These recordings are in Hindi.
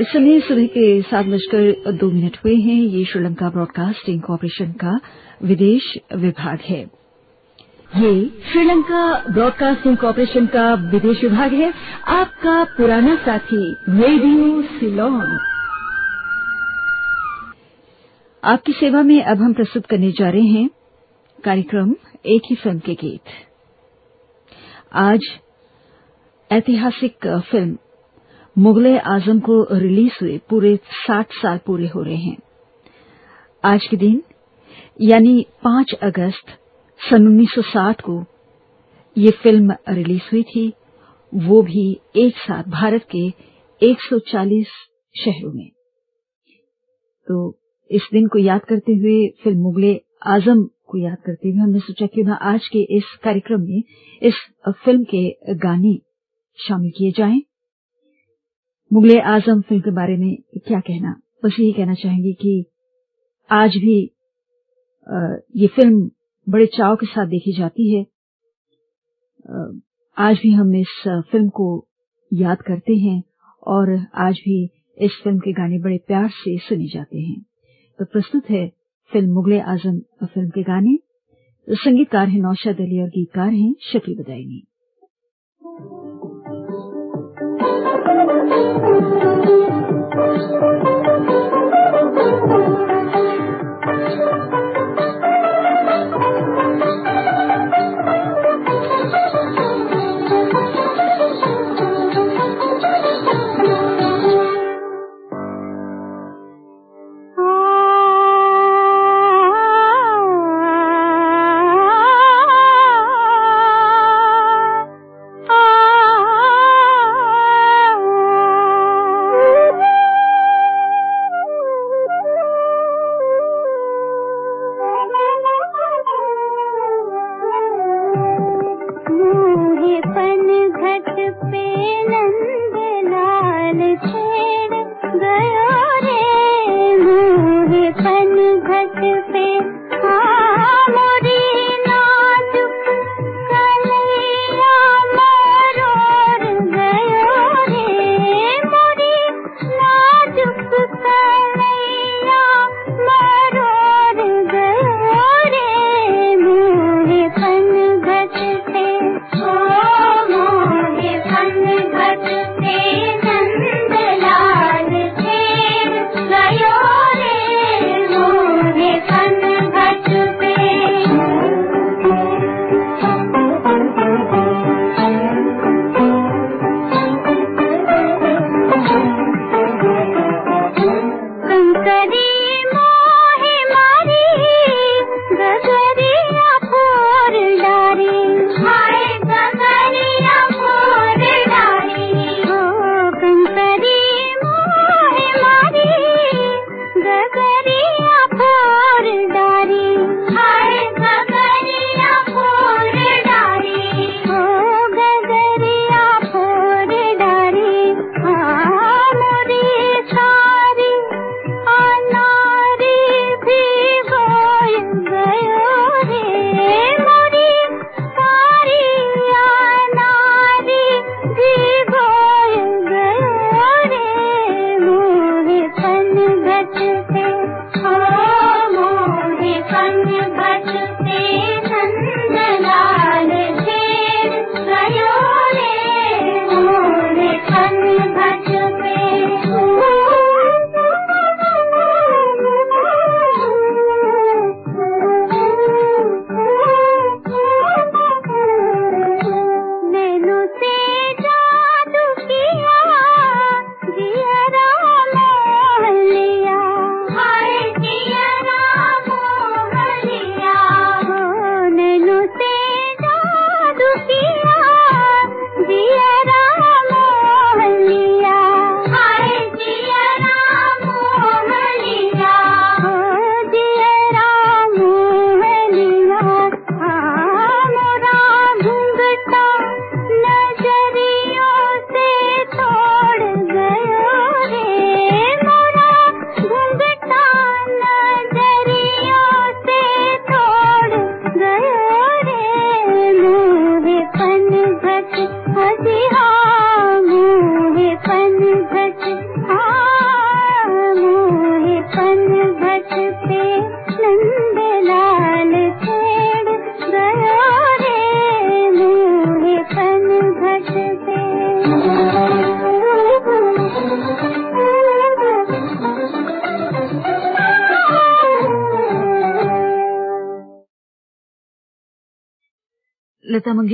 इस समय सुबह के सात बजकर दो मिनट हुए हैं। ये श्रीलंका ब्रॉडकास्टिंग कॉरपोरेशन का विदेश विभाग है। ये श्रीलंका ब्रॉडकास्टिंग कॉरपोरेशन का विदेश विभाग है। आपका पुराना साथी रेडियो सिलोन। आपकी सेवा में अब हम प्रस्तुत करने जा रहे हैं कार्यक्रम एक ही फ़िल्म के गीत। आज ऐतिहासिक फ़िल्म मुगले आज़म को रिलीज़ हुए पूरे साठ साल पूरे हो रहे हैं। आज के दिन, यानी 5 अगस्त, सन 1960 को ये फ़िल्म रिलीज़ हुई थी, वो भी एक साथ भारत के 140 शहरों में। तो इस दिन को याद करते हुए फ़िल्म मुगले आज़म को याद करते हुए हमने सोचा कि ना आज के इस कार्यक्रम में इस फ़िल्म के गाने शामिल किए जाएँ। मुगले आज़म फ़िल्म के बारे में क्या कहना? बस यही कहना चाहेंगे कि आज भी ये फ़िल्म बड़े चाव के साथ देखी जाती है। आज भी हम इस फ़िल्म को याद करते हैं और आज भी इस फ़िल्म के गाने बड़े प्यार से सुने जाते हैं। तो प्रस्तुत है फ़िल्म मुगले आज़म फ़िल्म के गाने। संगीतकार हैं नौशाद अली और गीतकार हैं शकील बदायनी Thank you.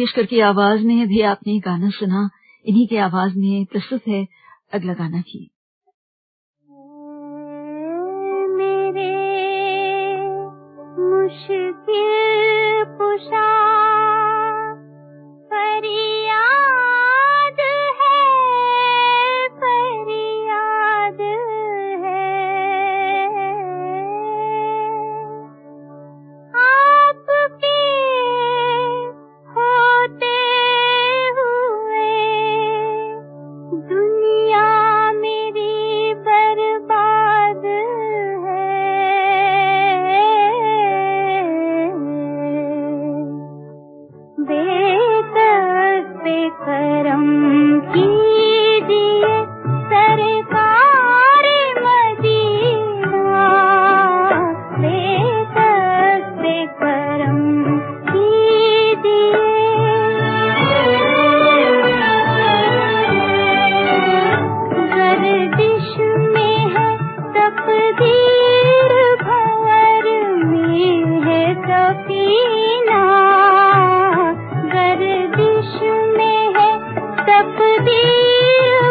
मंगेशकर की आवाज़ में भी आपने गाना सुना, इन्हीं की आवाज़ में प्रस्तुत है अगला गाना भी। मेरे मुश्किल पुशा समय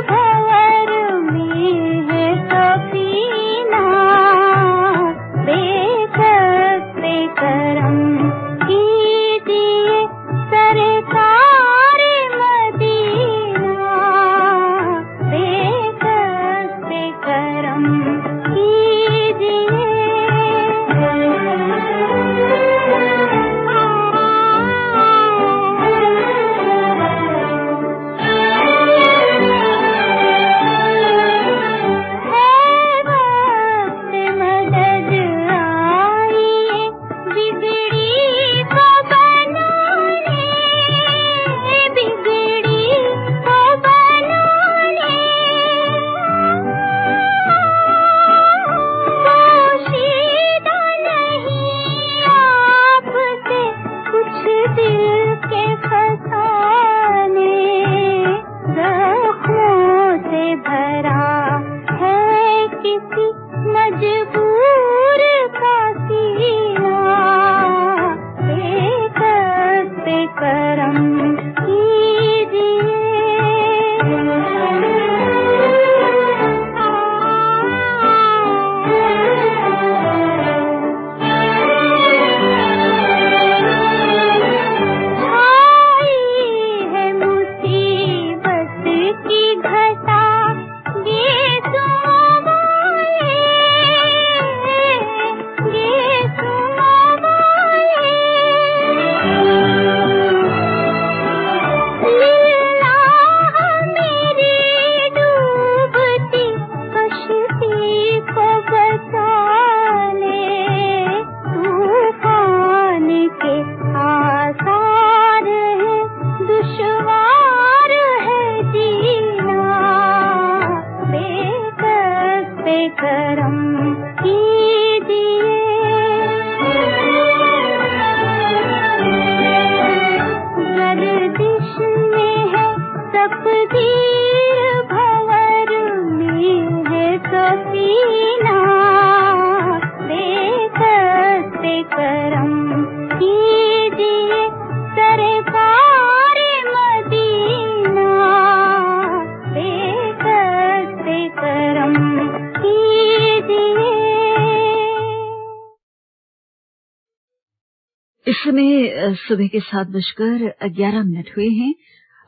सुबह के सात बजकर ग्यारह मिनट हुए हैं।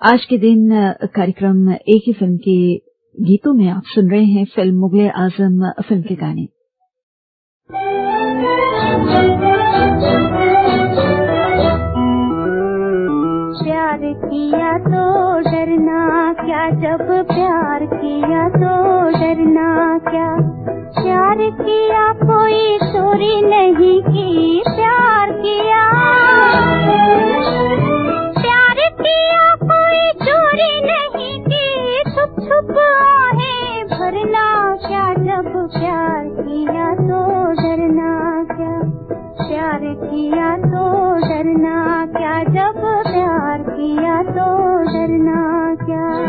आज के दिन कार्यक्रम एक ही फ़िल्म के गीतों में आप सुन रहे हैं फ़िल्म मुगले आज़म फ़िल्म के गाने। प्यार किया तो डरना क्या, जब प्यार किया तो डरना क्या? प्यार किया, कोई चोरी नहीं की। प्यार किया। प्यार किया, कोई चोरी नहीं की। छुप छुप आहे, भरना क्या? जब प्यार किया तो डरना क्या? प्यार किया तो डरना क्या? जब प्यार किया तो डरना क्या?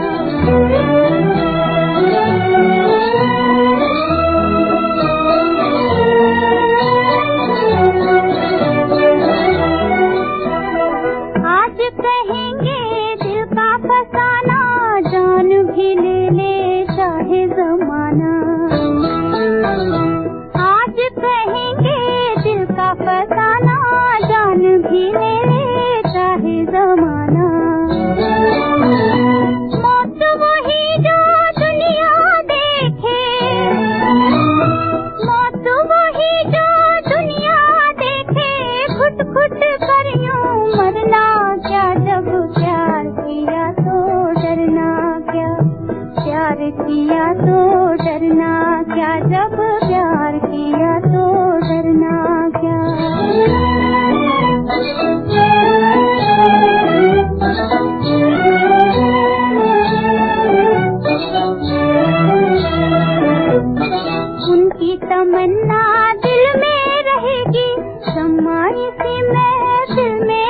रहेंगे दिल का फसाना जान भी ले ले। किसी महश में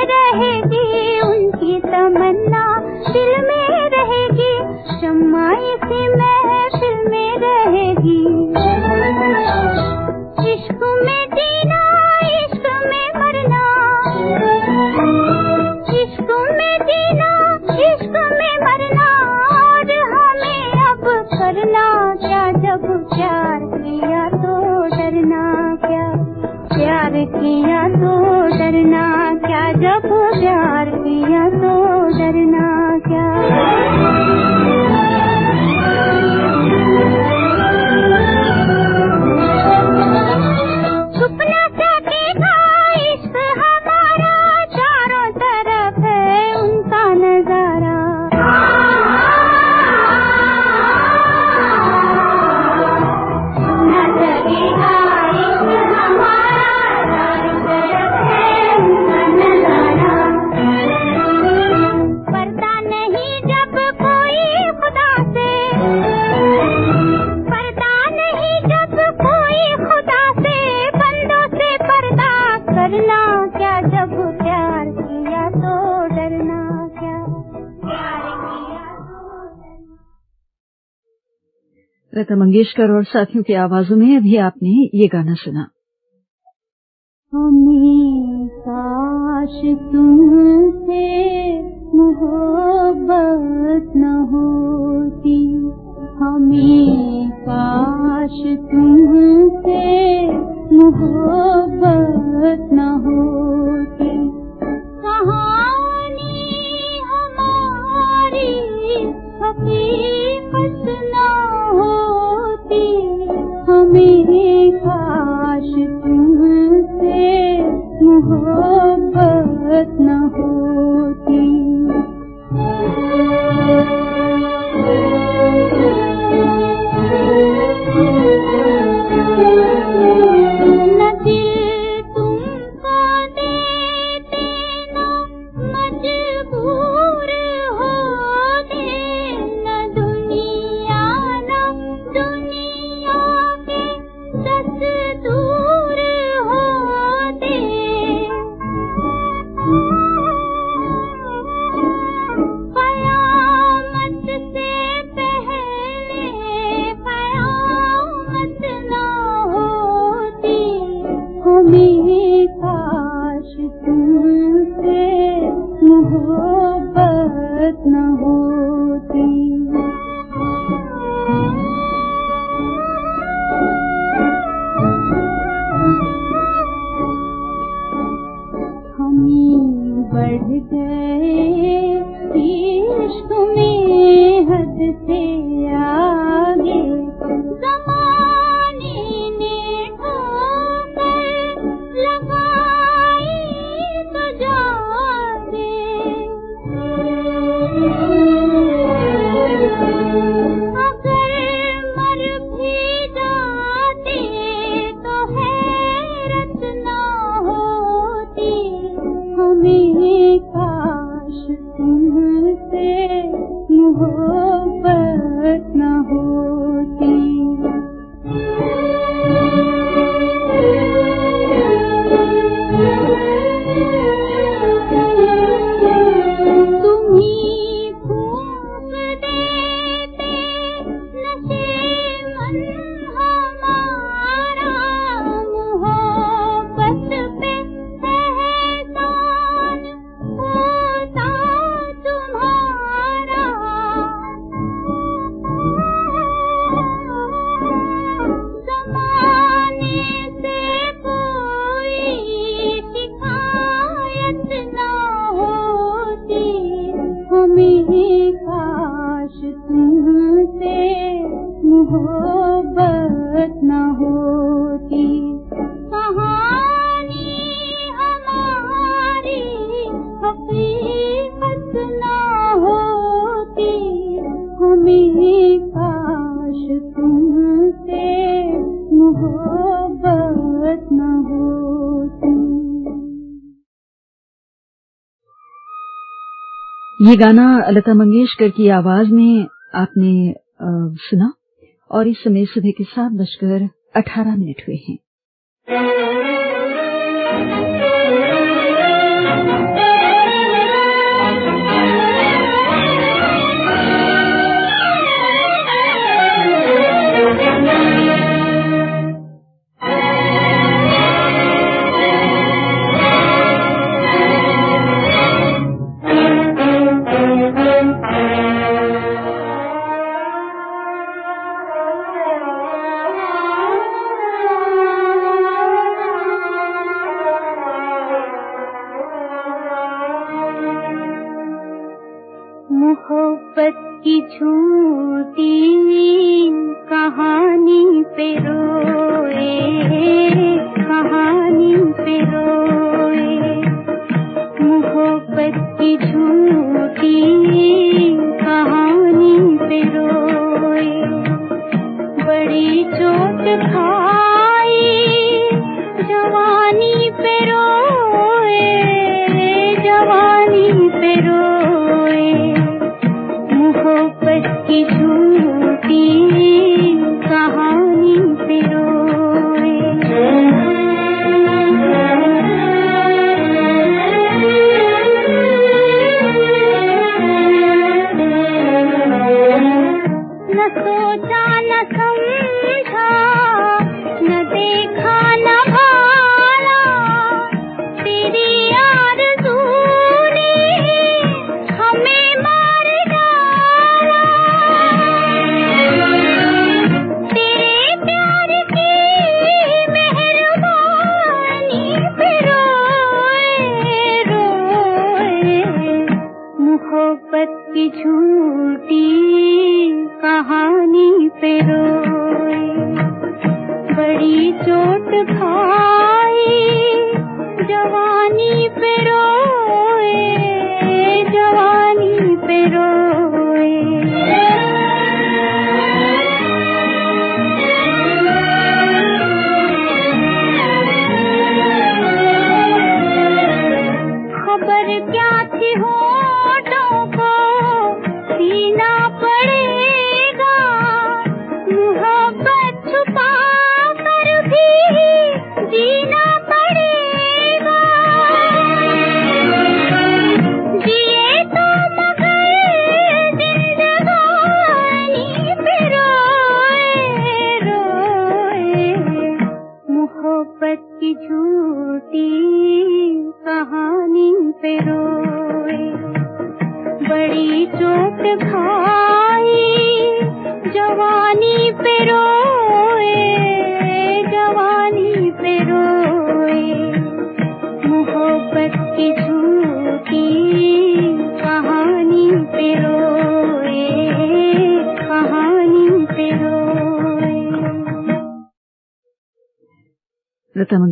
लता मंगेशकर और साथियों की आवाजों में अभी आपने ये गाना सुना। हमें काश तुमसे मोहब्बत न होती, हमें काश तुमसे मोहब्बत न होती। ये गाना लता मंगेशकर की आवाज़ में आपने आ, सुना? और इस समय सुबह के सात बजकर अठारह मिनट हुए हैं। लता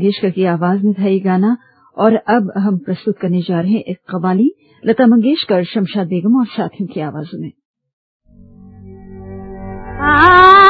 मंगेशकर की आवाज़ में था ये गाना, और अब हम प्रस्तुत करने जा रहे हैं एक कवाली लता मंगेशकर, शमशाद बेगम और साथियों की आवाजों में। मोहब्बत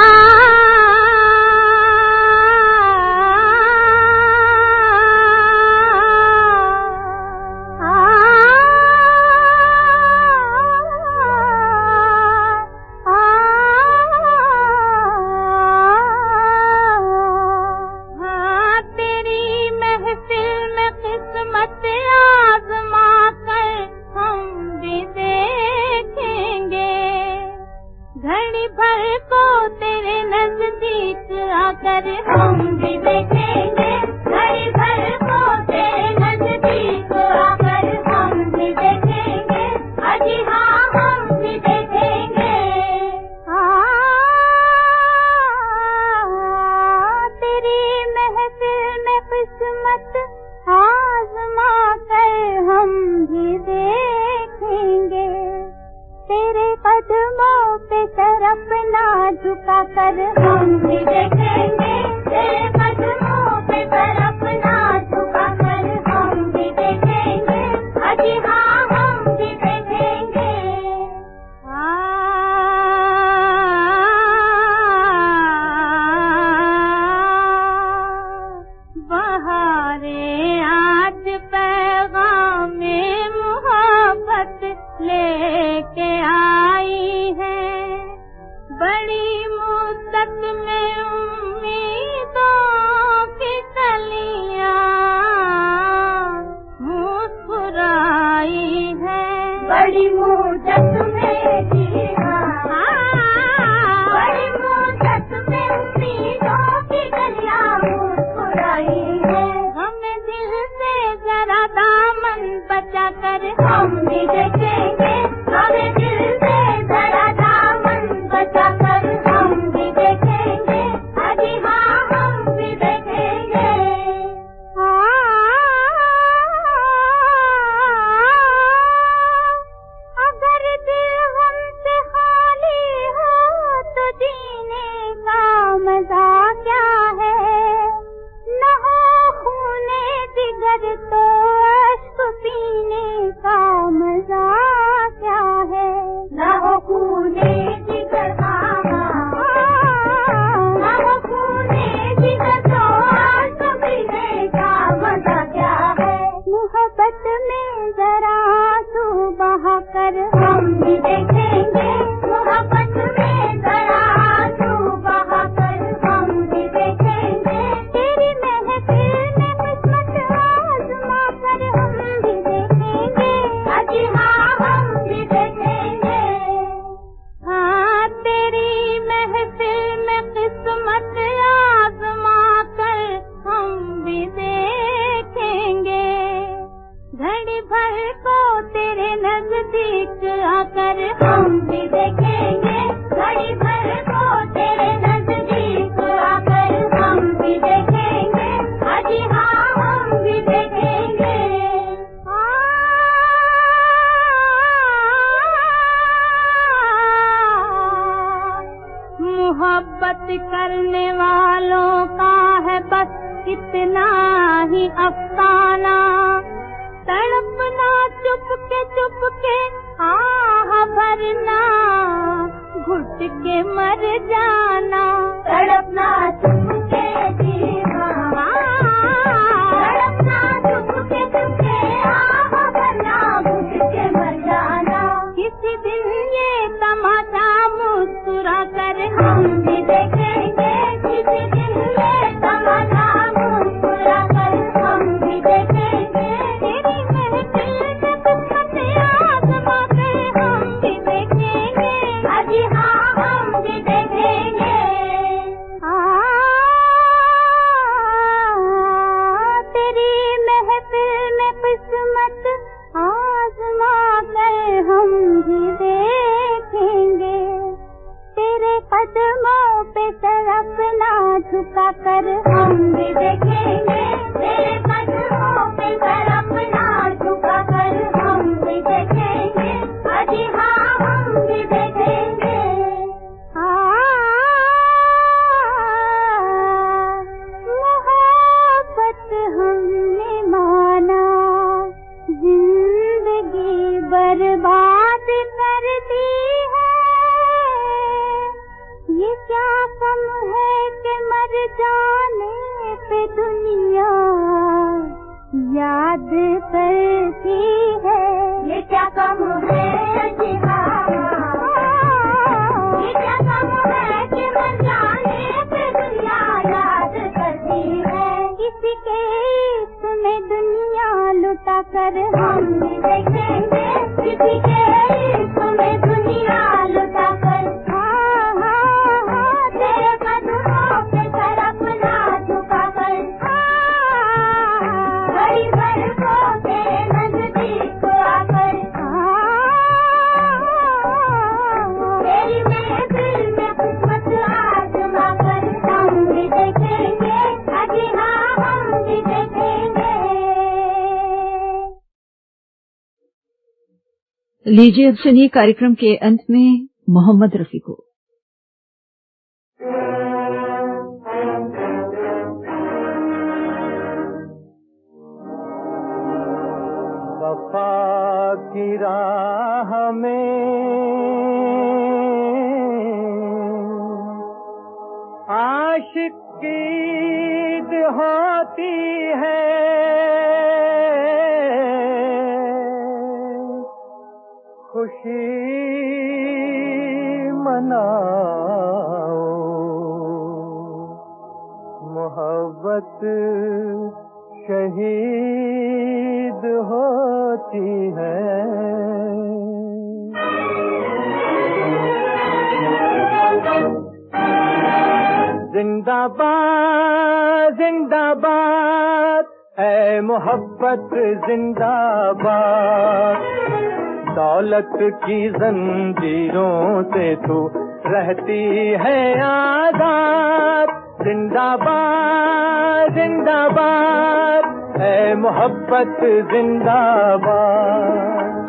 लीजिए अब सुनिए कार्यक्रम के अंत में मोहम्मद रफी को राह में आशिक होती मोहब्बत शहीद होती है। जिंदाबाद जिंदाबाद है मोहब्बत जिंदाबाद। दौलत की जंजीरों से तू रहती है आज़ाद। जिंदाबाद जिंदाबाद है मोहब्बत जिंदाबाद।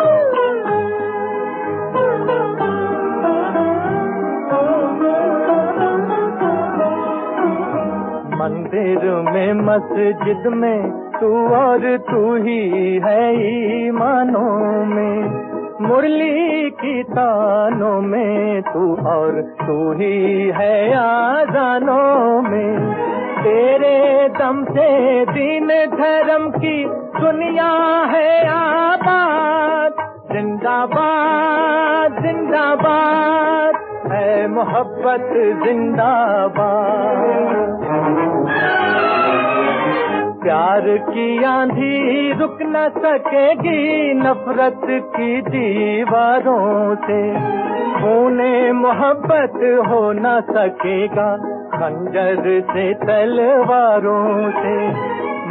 मंदिर में, मस्जिद में, तू और तू ही है ईमानों में। मुरली की तानों में तू और तू ही है आजानों में। तेरे दम से दीन धर्म की दुनिया है आबाद। जिंदाबाद जिंदाबाद, है मोहब्बत जिंदाबाद। प्यार की आंधी रुक न सकेगी, नफरत की दीवारों से। खूने मोहब्बत हो न सकेगा, खंजर से तलवारों से।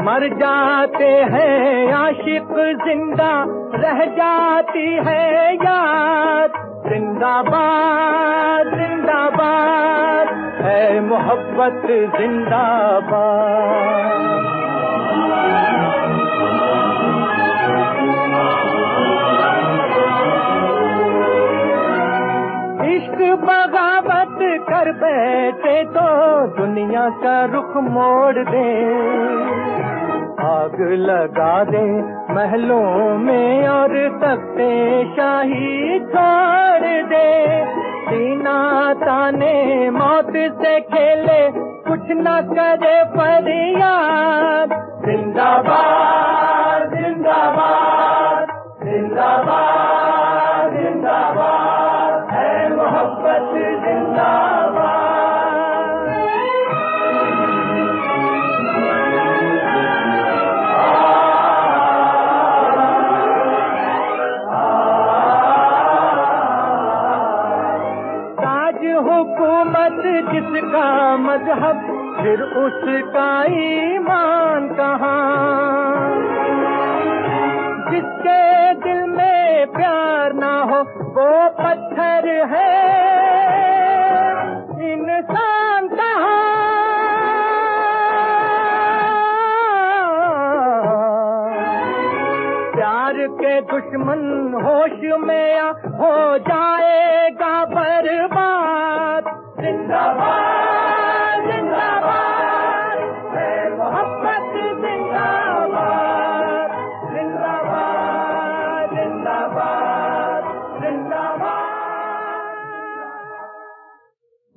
मर जाते हैं आशिक ज़िंदा, रह जाती है याद। जिंदाबाद जिंदाबाद, है मोहब्बत जिंदाबाद। बगावत कर बैठे तो दुनिया का रुख मोड़ दे। आग लगा दे महलों में और तख्ते शाही छोड़ दे। सीना ताने मौत से खेले, कुछ न करे फरियाद। जिंदाबाद जिंदाबाद जिंदाबाद। मज़हब फिर उसका ईमान कहाँ? जिसके दिल में प्यार ना हो, वो पत्थर है। इंसान प्यार के दुश्मन होश में हो जाएगा बर्बाद। जिंदाबाद।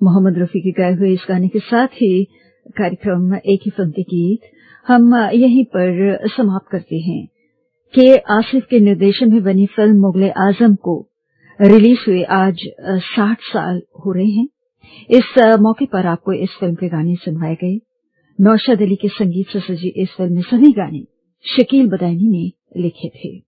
मोहम्मद रफी के गाए हुए इस गाने के साथ ही कार्यक्रम एक ही फ़िल्म के गीत हम यहीं पर समाप्त करते हैं। के आसिफ के निर्देशन में बनी फ़िल्म मुगले आज़म को रिलीज़ हुए आज साठ साल हो रहे हैं। इस मौके पर आपको इस फ़िल्म के गाने सुनवाए गए। नौशाद अली के संगीत से सजी इस फ़िल्म में सभी गाने शकील बदायनी ने लिखे थे।